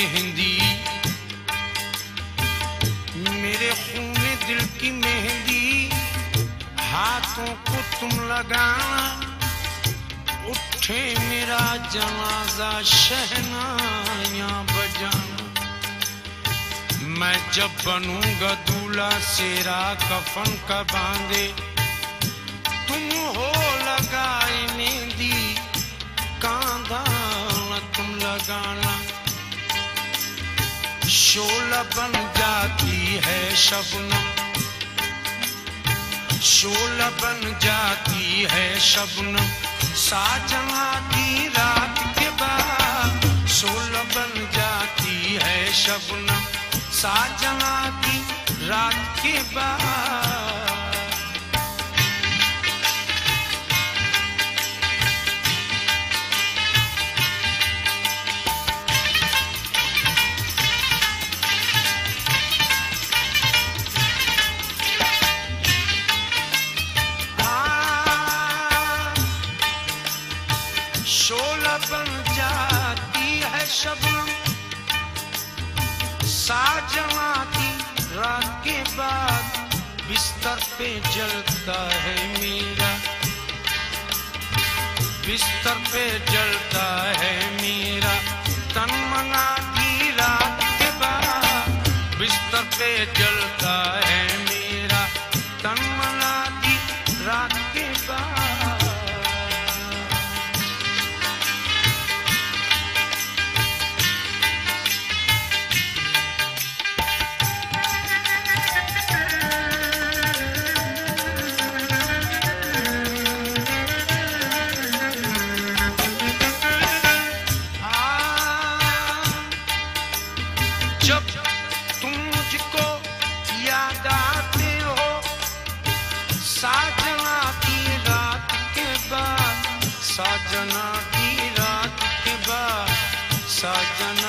مہندی۔ میرے خون دل کی مہندی، ہاتھوں کو تم لگانا اٹھے میرا جنازہ شہنایاں بجانا۔ میں جب بنوں گا دولہا، سیرا، کفن کا باندھے شولہ بن جاتی ہے شبنم۔ شولہ بن جاتی ہے شبنم۔ ساجنا کی رات کے بعد شولہ بن جاتی ہے شبنم۔ ساجنا کی رات کے بعد شولہ بن جاتی ہے شبنم۔ ساجنا کی رات کے بعد بستر پہ جلتا ہے میرا۔ بستر پہ جلتا ہے میرا۔ تن منا کی رات کے بعد بستر پہ جلتا ہے میرا۔ تن منا کی رات کے بعد ساجنا کی رات کے بعد ساجنا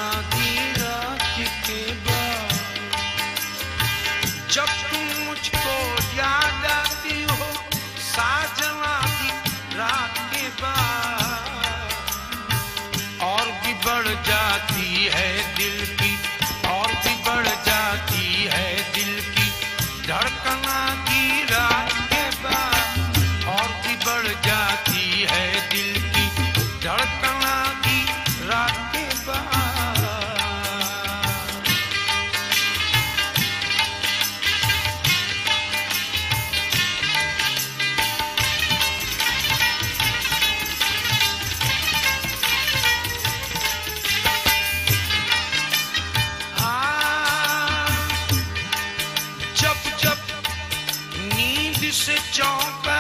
سے چونکا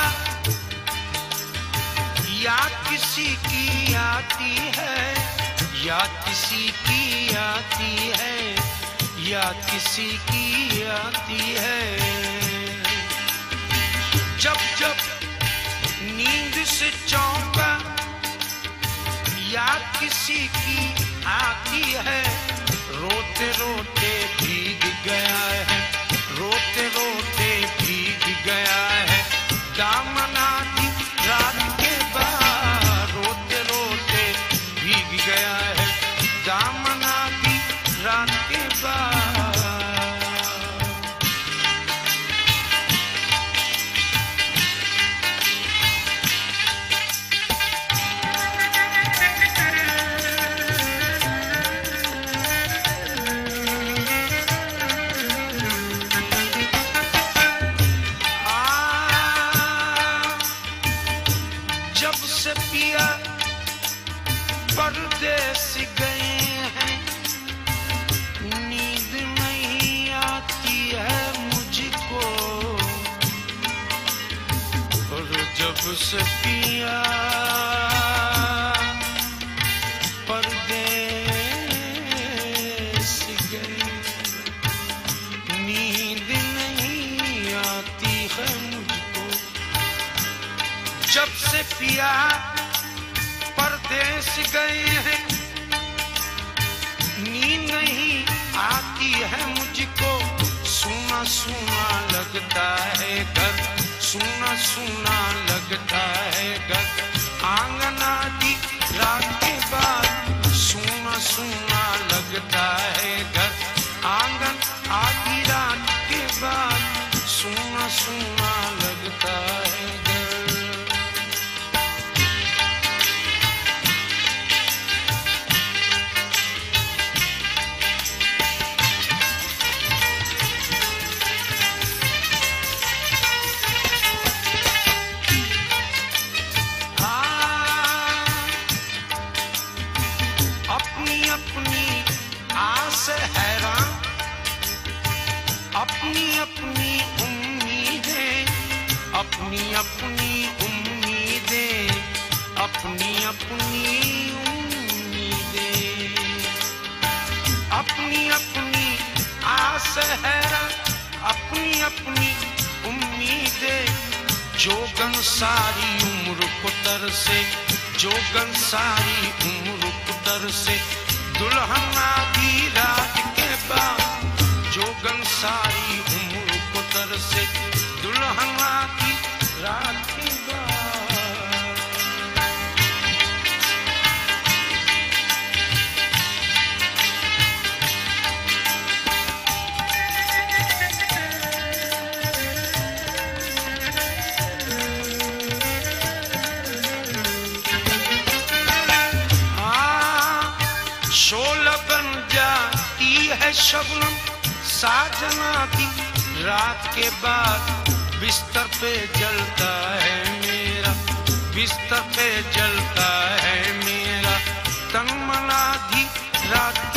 یاد کسی کی آتی ہے یاد کسی کی آتی ہے یاد کسی کی آتی ہے۔ جب جب نیند سے چونکا یاد کسی کی آتی ہے، روتے روتے بھیگ گیا ہے۔ دامنا جب پیا پردیس گئے نیند نہیں آتی ہے مجھ کو۔ جب سے پیا پردیس گئے ہیں۔ نیند نہیں آتی ہے مجھ کو۔ سونا سونا لگتا ہے۔ سونا سونا لگتا ہے گز آنگنا کی رات کے بعد سونا سونا لگتا ہے گز آنگن آدھی ران کے بعد سونا سونا اپنی اپنی امیدیں، اپنی اپنی امیدیں، اپنی اپنی امیدیں۔ اپنی اپنی آس ہے، اپنی اپنی امیدیں۔ جو گن ساری عمر کو سے جو گن ساری عمر کو سے دلہن آدھی ساری عمر کو تر سے دلہن آدھی رات جاتی ہے شبنم ساجنا تھی رات کے بعد بستر پہ جلتا ہے میرا، بستر پہ جلتا ہے میرا۔ تنگ منا دی رات